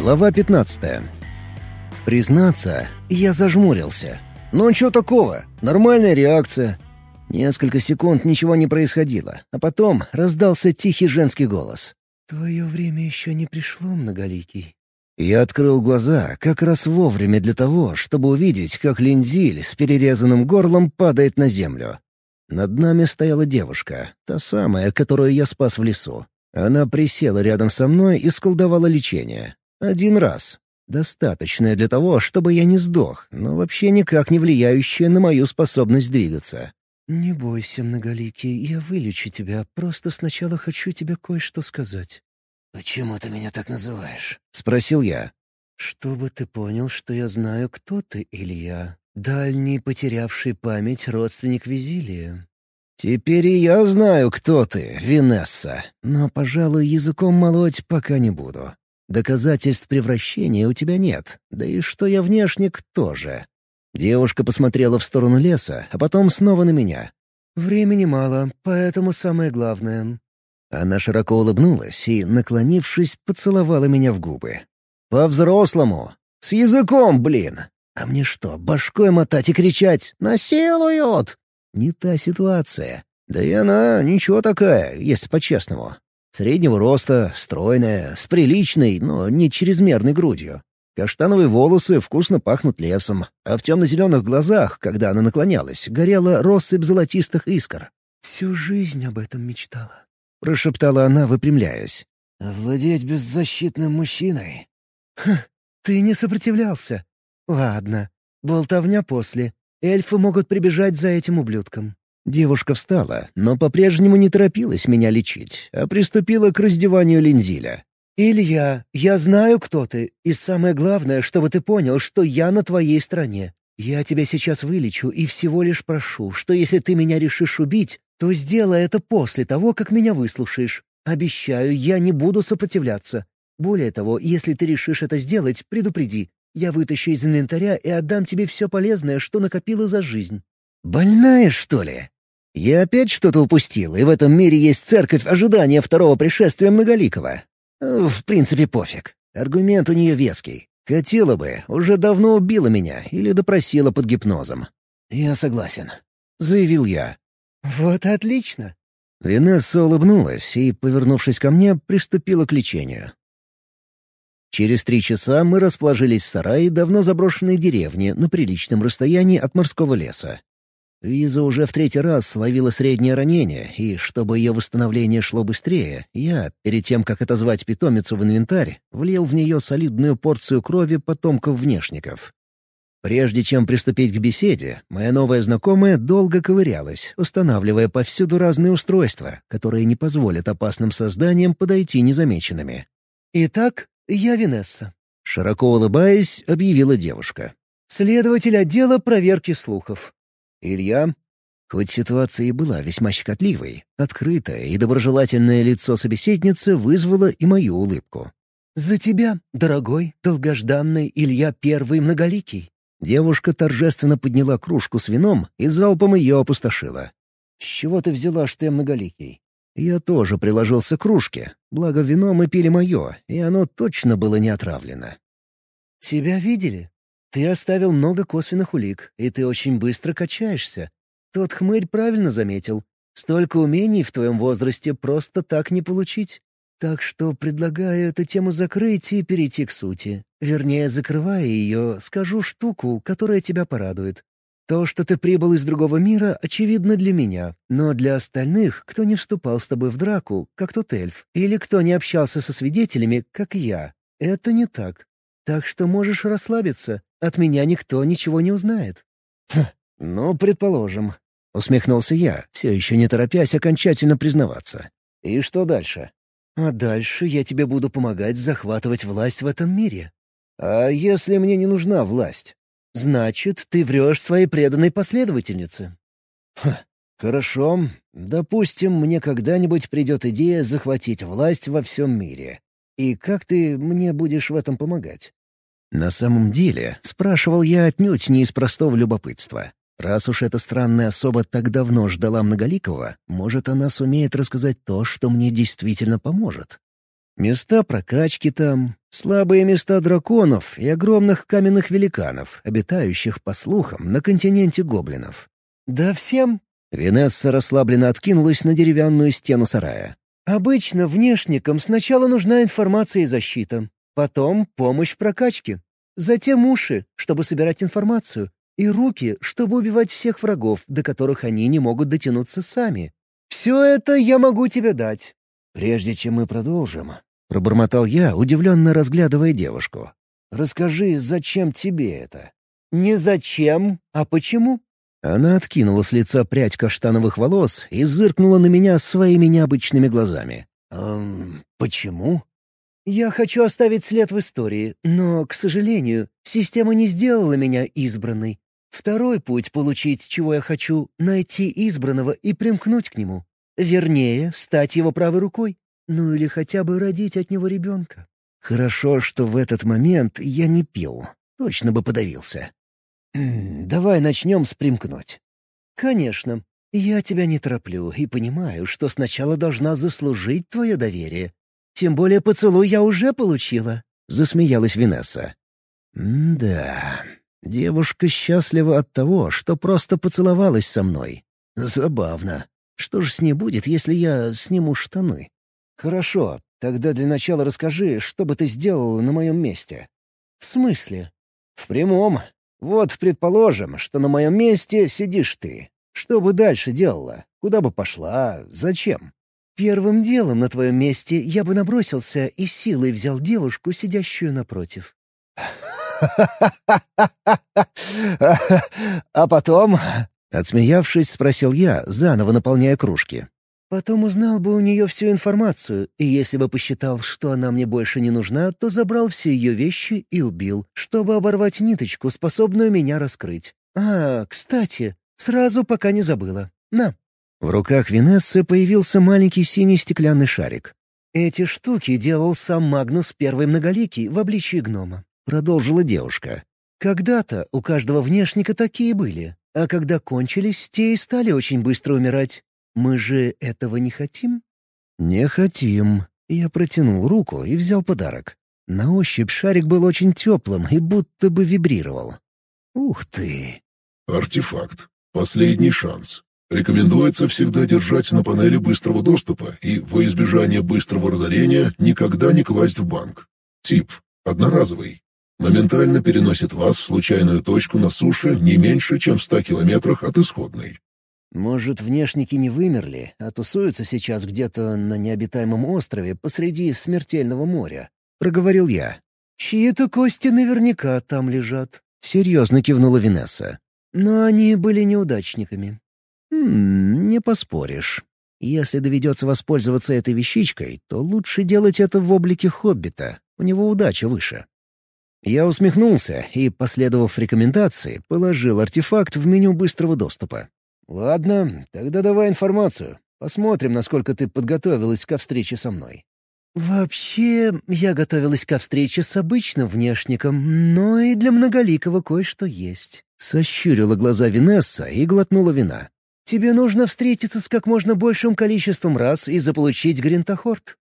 Глава 15. Признаться, я зажмурился. Ну что такого? Нормальная реакция. Несколько секунд ничего не происходило, а потом раздался тихий женский голос. «Твое время еще не пришло, многоликий». Я открыл глаза как раз вовремя для того, чтобы увидеть, как Линзиль с перерезанным горлом падает на землю. Над нами стояла девушка, та самая, которую я спас в лесу. Она присела рядом со мной и сколдовала лечение. Один раз. Достаточное для того, чтобы я не сдох, но вообще никак не влияющее на мою способность двигаться. «Не бойся, Многоликий, я вылечу тебя, просто сначала хочу тебе кое-что сказать». «Почему ты меня так называешь?» — спросил я. «Чтобы ты понял, что я знаю, кто ты, Илья. Дальний, потерявший память родственник Визилия». «Теперь и я знаю, кто ты, Винесса, но, пожалуй, языком молоть пока не буду. Доказательств превращения у тебя нет, да и что я внешник тоже. Девушка посмотрела в сторону леса, а потом снова на меня. «Времени мало, поэтому самое главное». Она широко улыбнулась и, наклонившись, поцеловала меня в губы. «По-взрослому! С языком, блин! А мне что, башкой мотать и кричать «Насилуют!» Не та ситуация. Да и она ничего такая, если по-честному. Среднего роста, стройная, с приличной, но не чрезмерной грудью. Каштановые волосы вкусно пахнут лесом, а в темно-зеленых глазах, когда она наклонялась, горела россыпь золотистых искр. «Всю жизнь об этом мечтала», — прошептала она, выпрямляясь. «Владеть беззащитным мужчиной?» «Ха, ты не сопротивлялся. Ладно, болтовня после. Эльфы могут прибежать за этим ублюдком. Девушка встала, но по-прежнему не торопилась меня лечить, а приступила к раздеванию Линзиля. «Илья, я знаю, кто ты, и самое главное, чтобы ты понял, что я на твоей стороне. Я тебя сейчас вылечу и всего лишь прошу, что если ты меня решишь убить, то сделай это после того, как меня выслушаешь. Обещаю, я не буду сопротивляться. Более того, если ты решишь это сделать, предупреди. Я вытащу из инвентаря и отдам тебе все полезное, что накопила за жизнь. «Больная, что ли? Я опять что-то упустил, и в этом мире есть церковь ожидания второго пришествия Многоликого. В принципе, пофиг. Аргумент у нее веский. Хотела бы, уже давно убила меня или допросила под гипнозом. «Я согласен», — заявил я. «Вот отлично». Винесса улыбнулась и, повернувшись ко мне, приступила к лечению. Через три часа мы расположились в сарае давно заброшенной деревни на приличном расстоянии от морского леса. Виза уже в третий раз словила среднее ранение, и чтобы ее восстановление шло быстрее, я, перед тем, как отозвать питомицу в инвентарь, влил в нее солидную порцию крови потомков внешников. Прежде чем приступить к беседе, моя новая знакомая долго ковырялась, устанавливая повсюду разные устройства, которые не позволят опасным созданиям подойти незамеченными. «Итак, я Винесса», — широко улыбаясь, объявила девушка. «Следователь отдела проверки слухов. Илья? Хоть ситуация и была весьма щекотливой, открытое и доброжелательное лицо собеседницы вызвало и мою улыбку. «За тебя, дорогой, долгожданный Илья Первый Многоликий!» Девушка торжественно подняла кружку с вином и залпом ее опустошила. «С чего ты взяла, что я многоликий?» Я тоже приложился к кружке, благо вино мы пили мое, и оно точно было не отравлено. «Тебя видели? Ты оставил много косвенных улик, и ты очень быстро качаешься. Тот хмырь правильно заметил. Столько умений в твоем возрасте просто так не получить. Так что предлагаю эту тему закрыть и перейти к сути. Вернее, закрывая ее, скажу штуку, которая тебя порадует. То, что ты прибыл из другого мира, очевидно для меня, но для остальных, кто не вступал с тобой в драку, как тот эльф, или кто не общался со свидетелями, как я, это не так. Так что можешь расслабиться. От меня никто ничего не узнает». «Хм, ну, предположим», — усмехнулся я, все еще не торопясь окончательно признаваться. «И что дальше?» «А дальше я тебе буду помогать захватывать власть в этом мире». «А если мне не нужна власть?» «Значит, ты врешь своей преданной последовательнице». «Хм, хорошо. Допустим, мне когда-нибудь придет идея захватить власть во всем мире. И как ты мне будешь в этом помогать?» На самом деле, спрашивал я отнюдь не из простого любопытства. Раз уж эта странная особа так давно ждала Многоликого, может, она сумеет рассказать то, что мне действительно поможет. Места прокачки там, слабые места драконов и огромных каменных великанов, обитающих, по слухам, на континенте гоблинов. «Да всем?» Винесса расслабленно откинулась на деревянную стену сарая. «Обычно внешникам сначала нужна информация и защита, потом помощь в прокачке, затем уши, чтобы собирать информацию, и руки, чтобы убивать всех врагов, до которых они не могут дотянуться сами. Все это я могу тебе дать». «Прежде чем мы продолжим», — пробормотал я, удивленно разглядывая девушку. «Расскажи, зачем тебе это?» «Не зачем, а почему?» Она откинула с лица прядь каштановых волос и зыркнула на меня своими необычными глазами. «Эм, почему?» «Я хочу оставить след в истории, но, к сожалению, система не сделала меня избранной. Второй путь получить, чего я хочу — найти избранного и примкнуть к нему. Вернее, стать его правой рукой. Ну или хотя бы родить от него ребенка». «Хорошо, что в этот момент я не пил. Точно бы подавился. «Давай начнем с примкнуть». «Конечно. Я тебя не тороплю и понимаю, что сначала должна заслужить твое доверие. Тем более поцелуй я уже получила», — засмеялась Винесса. «Да, девушка счастлива от того, что просто поцеловалась со мной. Забавно. Что же с ней будет, если я сниму штаны?» «Хорошо, тогда для начала расскажи, что бы ты сделал на моем месте». «В смысле?» «В прямом. Вот предположим, что на моем месте сидишь ты. Что бы дальше делала? Куда бы пошла? Зачем? Первым делом на твоем месте я бы набросился и силой взял девушку, сидящую напротив. А потом, отсмеявшись, спросил я, заново наполняя кружки. Потом узнал бы у нее всю информацию, и если бы посчитал, что она мне больше не нужна, то забрал все ее вещи и убил, чтобы оборвать ниточку, способную меня раскрыть. А, кстати, сразу пока не забыла. На. В руках Винессы появился маленький синий стеклянный шарик. «Эти штуки делал сам Магнус Первый Многоликий в обличии гнома», — продолжила девушка. «Когда-то у каждого внешника такие были, а когда кончились, те и стали очень быстро умирать. Мы же этого не хотим?» «Не хотим». Я протянул руку и взял подарок. На ощупь шарик был очень теплым и будто бы вибрировал. «Ух ты!» «Артефакт. Последний шанс. Рекомендуется всегда держать на панели быстрого доступа и, во избежание быстрого разорения, никогда не класть в банк. Тип. Одноразовый. Моментально переносит вас в случайную точку на суше не меньше, чем в 100 километрах от исходной. Может, внешники не вымерли, а тусуются сейчас где-то на необитаемом острове посреди смертельного моря?» — проговорил я. «Чьи-то кости наверняка там лежат», — серьезно кивнула Винесса. «Но они были неудачниками». «Хм, не поспоришь. Если доведется воспользоваться этой вещичкой, то лучше делать это в облике хоббита. У него удача выше». Я усмехнулся и, последовав рекомендации, положил артефакт в меню быстрого доступа. «Ладно, тогда давай информацию. Посмотрим, насколько ты подготовилась ко встрече со мной». «Вообще, я готовилась ко встрече с обычным внешником, но и для многоликого кое-что есть». Сощурила глаза Винесса и глотнула вина. «Тебе нужно встретиться с как можно большим количеством раз и заполучить Гринтохорд».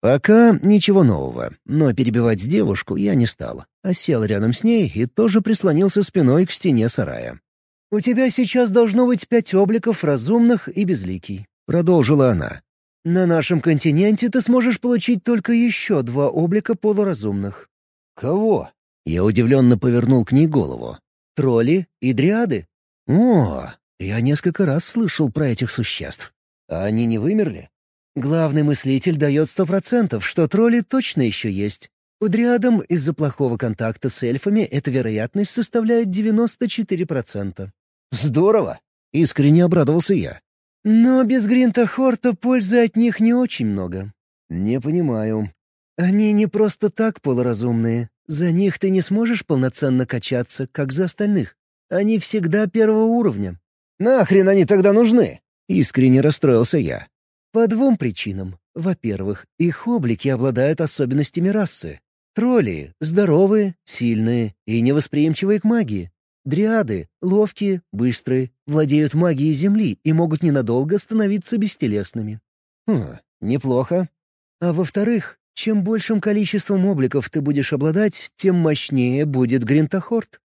Пока ничего нового, но перебивать девушку я не стал, а сел рядом с ней и тоже прислонился спиной к стене сарая. «У тебя сейчас должно быть пять обликов разумных и безликий», — продолжила она. «На нашем континенте ты сможешь получить только еще два облика полуразумных». «Кого?» Я удивленно повернул к ней голову. «Тролли и дриады». «О, я несколько раз слышал про этих существ. А они не вымерли?» «Главный мыслитель дает сто процентов, что тролли точно еще есть. У дриадам из-за плохого контакта с эльфами эта вероятность составляет 94%. «Здорово!» — искренне обрадовался я. «Но без Гринта Хорта пользы от них не очень много». «Не понимаю». «Они не просто так полуразумные. За них ты не сможешь полноценно качаться, как за остальных. Они всегда первого уровня». «Нахрен они тогда нужны?» — искренне расстроился я. «По двум причинам. Во-первых, их облики обладают особенностями расы. Тролли — здоровые, сильные и невосприимчивые к магии. Дриады — ловкие, быстрые, владеют магией Земли и могут ненадолго становиться бестелесными. Хм, неплохо. А во-вторых, Чем большим количеством обликов ты будешь обладать, тем мощнее будет Гринтохорд».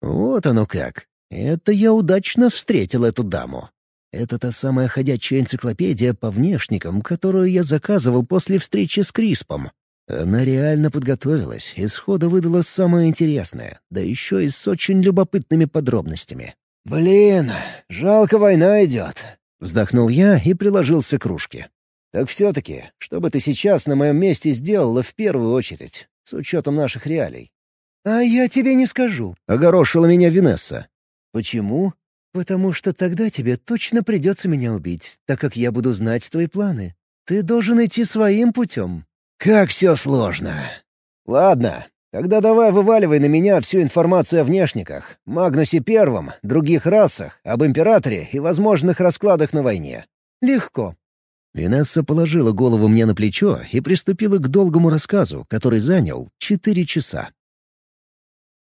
Вот оно как. Это я удачно встретил эту даму. Это та самая ходячая энциклопедия по внешникам, которую я заказывал после встречи с Криспом. Она реально подготовилась и сходу выдала самое интересное, да еще и с очень любопытными подробностями. «Блин, жалко война идет», — вздохнул я и приложился к кружке. «Так все-таки, что бы ты сейчас на моем месте сделала в первую очередь, с учетом наших реалий?» «А я тебе не скажу», — огорошила меня Винесса. «Почему?» «Потому что тогда тебе точно придется меня убить, так как я буду знать твои планы. Ты должен идти своим путем». «Как все сложно!» «Ладно, тогда давай вываливай на меня всю информацию о внешниках, Магнусе Первом, других расах, об Императоре и возможных раскладах на войне. Легко». Винесса положила голову мне на плечо и приступила к долгому рассказу, который занял четыре часа.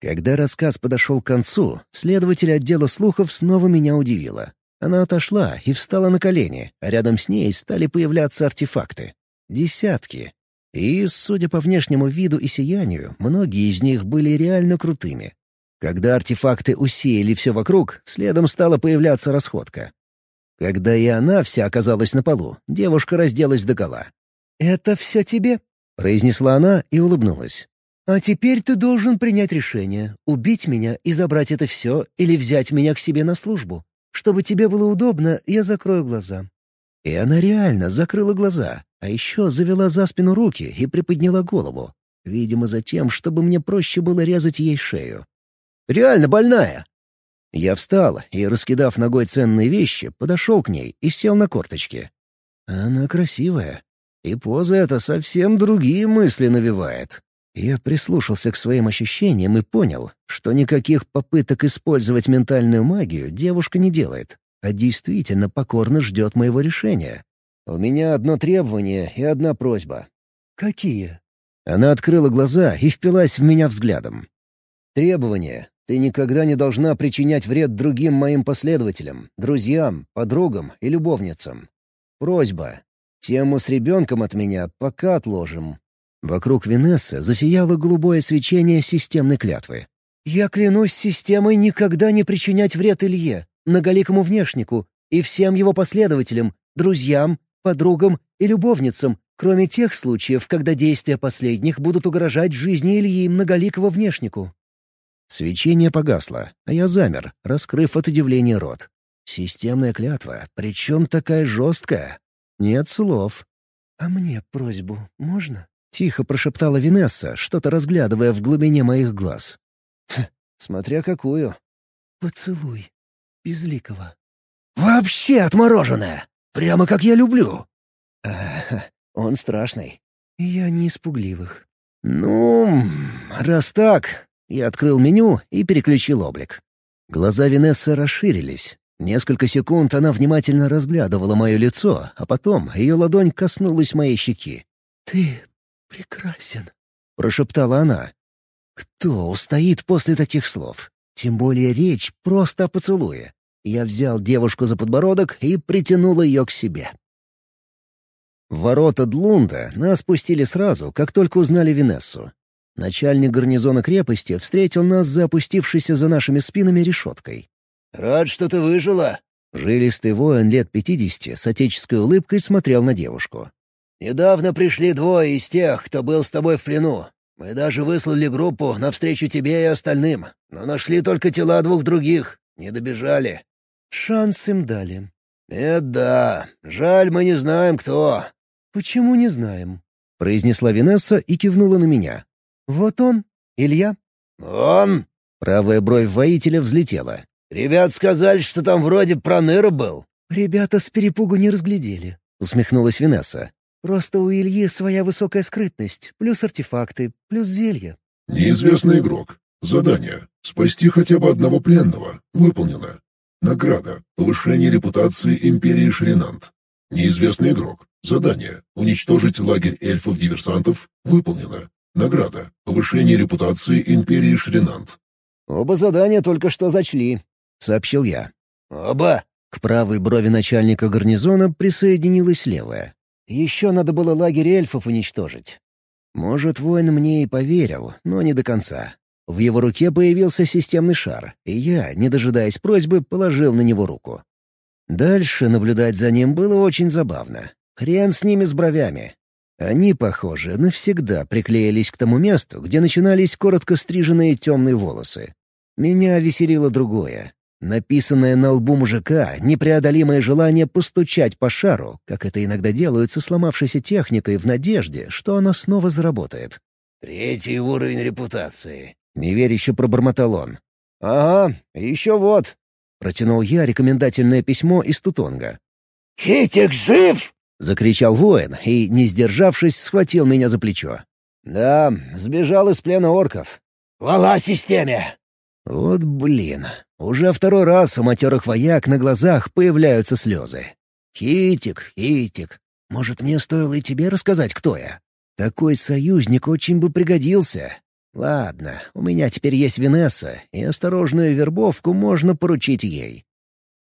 Когда рассказ подошел к концу, следователь отдела слухов снова меня удивила. Она отошла и встала на колени, а рядом с ней стали появляться артефакты. Десятки. И, судя по внешнему виду и сиянию, многие из них были реально крутыми. Когда артефакты усеяли все вокруг, следом стала появляться расходка. Когда и она вся оказалась на полу, девушка разделась догола. «Это все тебе?» — произнесла она и улыбнулась. «А теперь ты должен принять решение, убить меня и забрать это все или взять меня к себе на службу. Чтобы тебе было удобно, я закрою глаза». И она реально закрыла глаза, а еще завела за спину руки и приподняла голову. Видимо, за тем, чтобы мне проще было резать ей шею. «Реально больная!» Я встал и, раскидав ногой ценные вещи, подошел к ней и сел на корточки. Она красивая. И поза эта совсем другие мысли навевает. Я прислушался к своим ощущениям и понял, что никаких попыток использовать ментальную магию девушка не делает а действительно покорно ждет моего решения. «У меня одно требование и одна просьба». «Какие?» Она открыла глаза и впилась в меня взглядом. «Требование. Ты никогда не должна причинять вред другим моим последователям, друзьям, подругам и любовницам. Просьба. Тему с ребенком от меня пока отложим». Вокруг Венессы засияло голубое свечение системной клятвы. «Я клянусь системой никогда не причинять вред Илье многоликому внешнику и всем его последователям, друзьям, подругам и любовницам, кроме тех случаев, когда действия последних будут угрожать жизни Ильи многоликого внешнику». Свечение погасло, а я замер, раскрыв от удивления рот. Системная клятва, причем такая жесткая. Нет слов. «А мне просьбу можно?» — тихо прошептала Винесса, что-то разглядывая в глубине моих глаз. «Смотря какую». «Поцелуй», Безликого. «Вообще отмороженное! Прямо как я люблю!» «Он страшный». «Я не испугливых». «Ну, раз так...» Я открыл меню и переключил облик. Глаза Винессы расширились. Несколько секунд она внимательно разглядывала мое лицо, а потом ее ладонь коснулась моей щеки. «Ты прекрасен», — прошептала она. Кто устоит после таких слов? Тем более речь просто о поцелуе. Я взял девушку за подбородок и притянул ее к себе. Ворота Длунда нас пустили сразу, как только узнали Винессу. Начальник гарнизона крепости встретил нас за опустившейся за нашими спинами решеткой. «Рад, что ты выжила!» Жилистый воин лет пятидесяти с отеческой улыбкой смотрел на девушку. «Недавно пришли двое из тех, кто был с тобой в плену. Мы даже выслали группу навстречу тебе и остальным, но нашли только тела двух других, не добежали. Шанс им дали. «Это да. Жаль, мы не знаем, кто». «Почему не знаем?» — произнесла Винесса и кивнула на меня. «Вот он, Илья». «Он?» — правая бровь воителя взлетела. «Ребят сказали, что там вроде проныра был». «Ребята с перепугу не разглядели», — усмехнулась Винесса. «Просто у Ильи своя высокая скрытность, плюс артефакты, плюс зелья». «Неизвестный игрок. Задание. Спасти хотя бы одного пленного. Выполнено. Награда. Повышение репутации Империи Шринант. Неизвестный игрок. Задание. Уничтожить лагерь эльфов-диверсантов. Выполнено. Награда. Повышение репутации Империи Шринант. «Оба задания только что зачли», — сообщил я. «Оба?» К правой брови начальника гарнизона присоединилась левая. «Еще надо было лагерь эльфов уничтожить. Может, воин мне и поверил, но не до конца. В его руке появился системный шар, и я, не дожидаясь просьбы, положил на него руку. Дальше наблюдать за ним было очень забавно. Хрен с ними с бровями. Они, похоже, навсегда приклеились к тому месту, где начинались коротко стриженные темные волосы. Меня веселило другое. Написанное на лбу мужика непреодолимое желание постучать по шару, как это иногда делают со сломавшейся техникой в надежде, что она снова заработает. «Третий уровень репутации», — неверяще пробормотал он. «Ага, еще вот», — протянул я рекомендательное письмо из Тутонга. «Хитик жив!» — закричал воин и, не сдержавшись, схватил меня за плечо. «Да, сбежал из плена орков». «Хвала системе!» Вот блин, уже второй раз у матерых вояк на глазах появляются слезы. «Хитик, Хитик, может, мне стоило и тебе рассказать, кто я? Такой союзник очень бы пригодился. Ладно, у меня теперь есть Винесса, и осторожную вербовку можно поручить ей.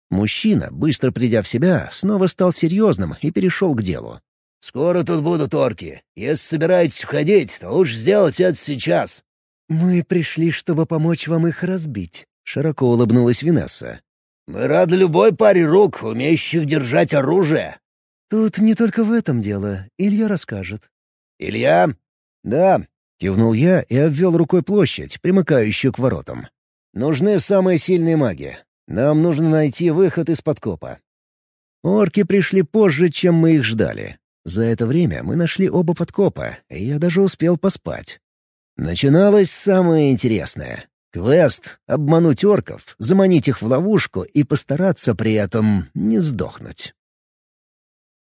Мужчина, быстро придя в себя, снова стал серьезным и перешел к делу. «Скоро тут будут орки. Если собираетесь уходить, то лучше сделать это сейчас». «Мы пришли, чтобы помочь вам их разбить», — широко улыбнулась Винесса. «Мы рады любой паре рук, умеющих держать оружие». «Тут не только в этом дело. Илья расскажет». «Илья?» «Да», — кивнул я и обвел рукой площадь, примыкающую к воротам. «Нужны самые сильные маги. Нам нужно найти выход из подкопа. Орки пришли позже, чем мы их ждали. За это время мы нашли оба подкопа, и я даже успел поспать. Начиналось самое интересное. Квест — обмануть орков, заманить их в ловушку и постараться при этом не сдохнуть.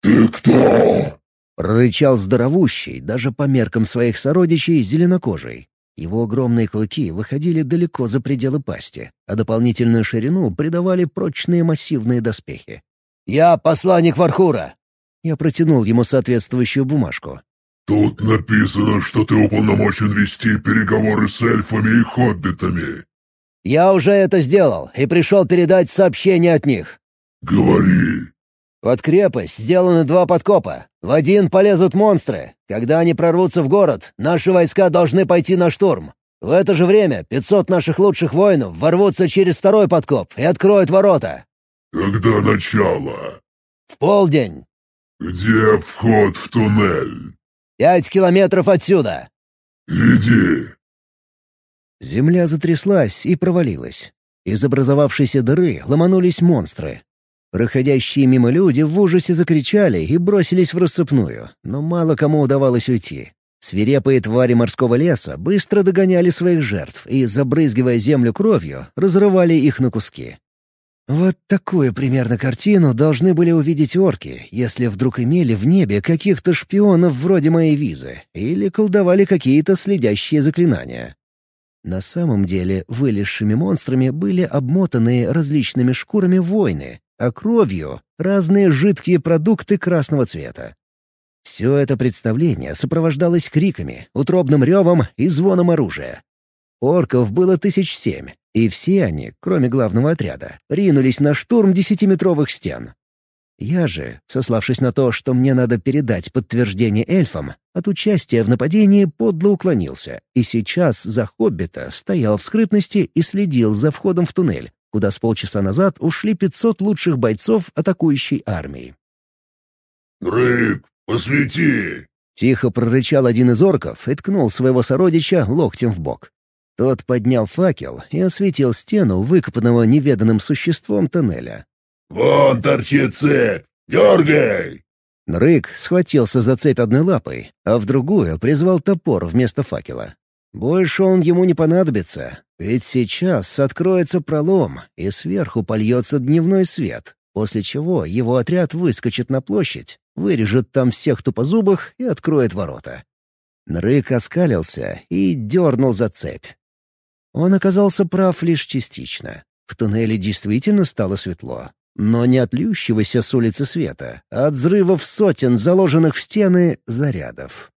«Ты кто?» — прорычал здоровущий, даже по меркам своих сородичей, зеленокожий. Его огромные клыки выходили далеко за пределы пасти, а дополнительную ширину придавали прочные массивные доспехи. «Я посланник Вархура!» Я протянул ему соответствующую бумажку. «Тут написано, что ты уполномочен вести переговоры с эльфами и хоббитами». «Я уже это сделал и пришел передать сообщение от них». «Говори». Под крепость сделаны два подкопа. В один полезут монстры. Когда они прорвутся в город, наши войска должны пойти на штурм. В это же время 500 наших лучших воинов ворвутся через второй подкоп и откроют ворота. Когда начало? В полдень. Где вход в туннель? Пять километров отсюда. Иди. Земля затряслась и провалилась. Из образовавшейся дыры ломанулись монстры. Проходящие мимо люди в ужасе закричали и бросились в рассыпную, но мало кому удавалось уйти. Свирепые твари морского леса быстро догоняли своих жертв и, забрызгивая землю кровью, разрывали их на куски. Вот такую примерно картину должны были увидеть орки, если вдруг имели в небе каких-то шпионов вроде моей визы или колдовали какие-то следящие заклинания. На самом деле вылезшими монстрами были обмотанные различными шкурами воины, а кровью — разные жидкие продукты красного цвета. Все это представление сопровождалось криками, утробным ревом и звоном оружия. Орков было тысяч семь, и все они, кроме главного отряда, ринулись на штурм десятиметровых стен. Я же, сославшись на то, что мне надо передать подтверждение эльфам, от участия в нападении подло уклонился, и сейчас за хоббита стоял в скрытности и следил за входом в туннель, куда с полчаса назад ушли 500 лучших бойцов атакующей армии. «Рык, посвети!» Тихо прорычал один из орков и ткнул своего сородича локтем в бок. Тот поднял факел и осветил стену выкопанного неведанным существом тоннеля. «Вон торчит цепь! Дергай!» Рык схватился за цепь одной лапой, а в другую призвал топор вместо факела. Больше он ему не понадобится, ведь сейчас откроется пролом, и сверху польется дневной свет, после чего его отряд выскочит на площадь, вырежет там всех тупозубых и откроет ворота. Нрык оскалился и дернул за цепь. Он оказался прав лишь частично. В туннеле действительно стало светло. Но не от льющегося с улицы света, а от взрывов сотен заложенных в стены зарядов.